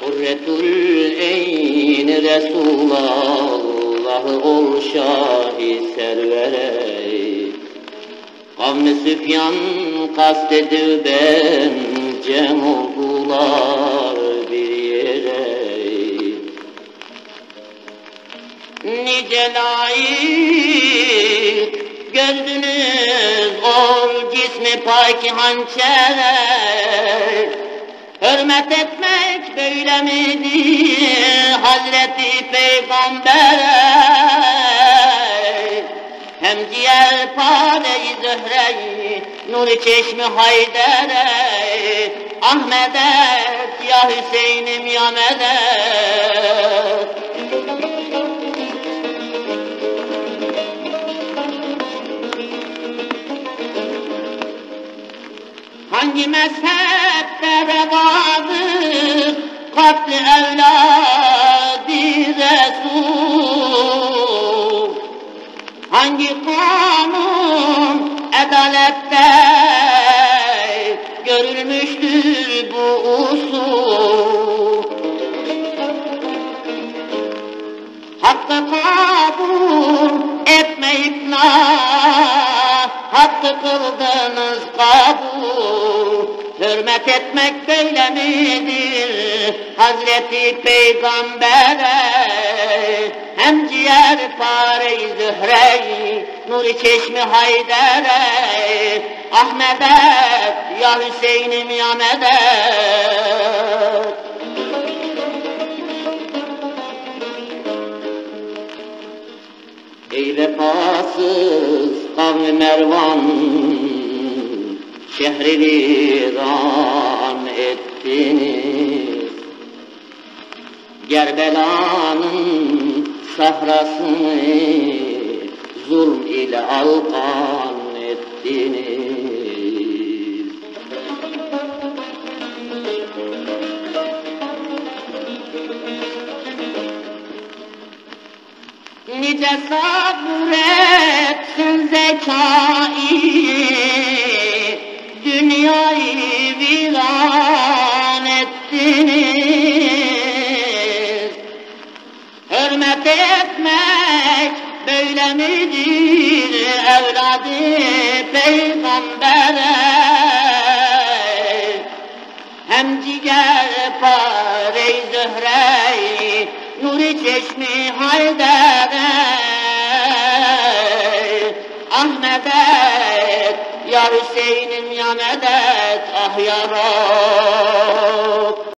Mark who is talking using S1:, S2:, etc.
S1: Hurretul eyn Resulallah ol şahi servere. Kavmi Süfyan kastediyor ben cem oldular bir yere. Nice layık gördünüz paki hançer. Hürmet etmek böyle midir Hazreti Peygamber'e Hem ciğer pare-i zöhre-i Nur-i çeşmi Hayder'e Ahmet'e ya Hüseyin'im ya medet Hangi mezhepte revadır katli evladı Resul. Hangi kanun adalette görülmüştür bu usul Hürmet etmek böyle midir? Hazreti Peygamber'e Hem ciğer pare-i zühre-i Nuri çeşmi Hayder'e Ahmet'e ya Hüseyin'im ya medet Ey vefasız kavmi Mervan Şehri viran ettiniz. Gerbela'nın sahrasını Zulm ile alkan ettiniz. Nice sabretsin zekayı böyle midir evladı peygambere. Hem ciger pare-i zöhre-i Nuri çeşmi Hayder'e Ahmet'e Ya Hüseyin'im ya medet Ah ya Rab